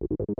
People,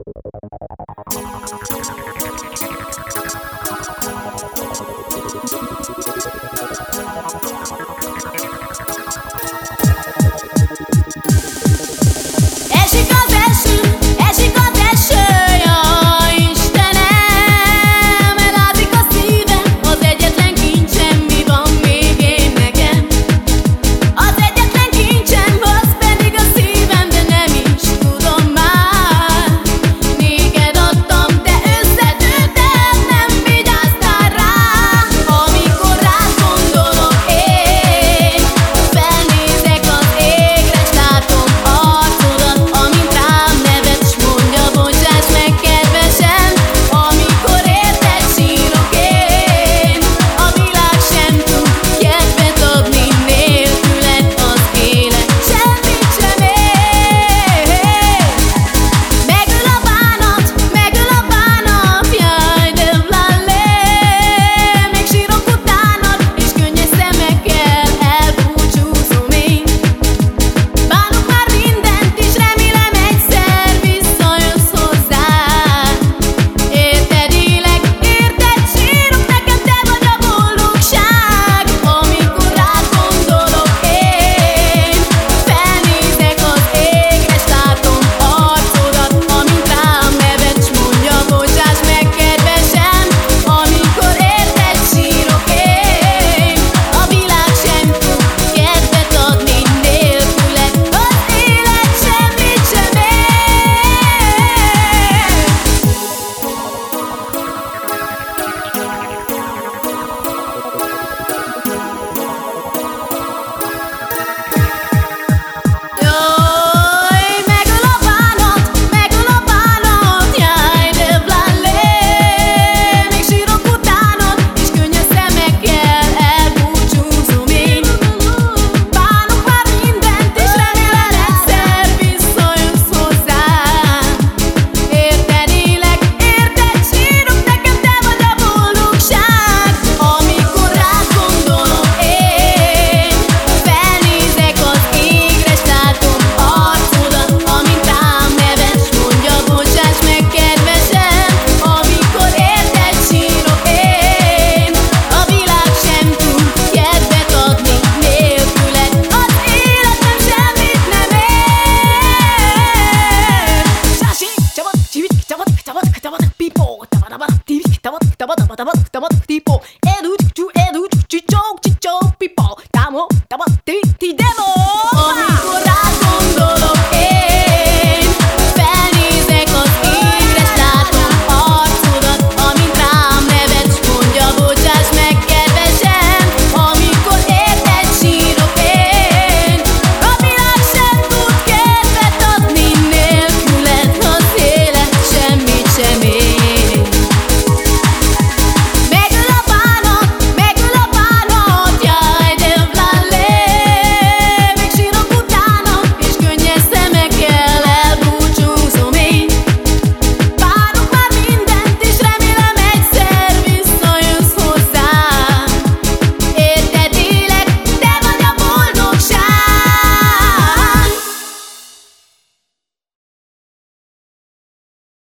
people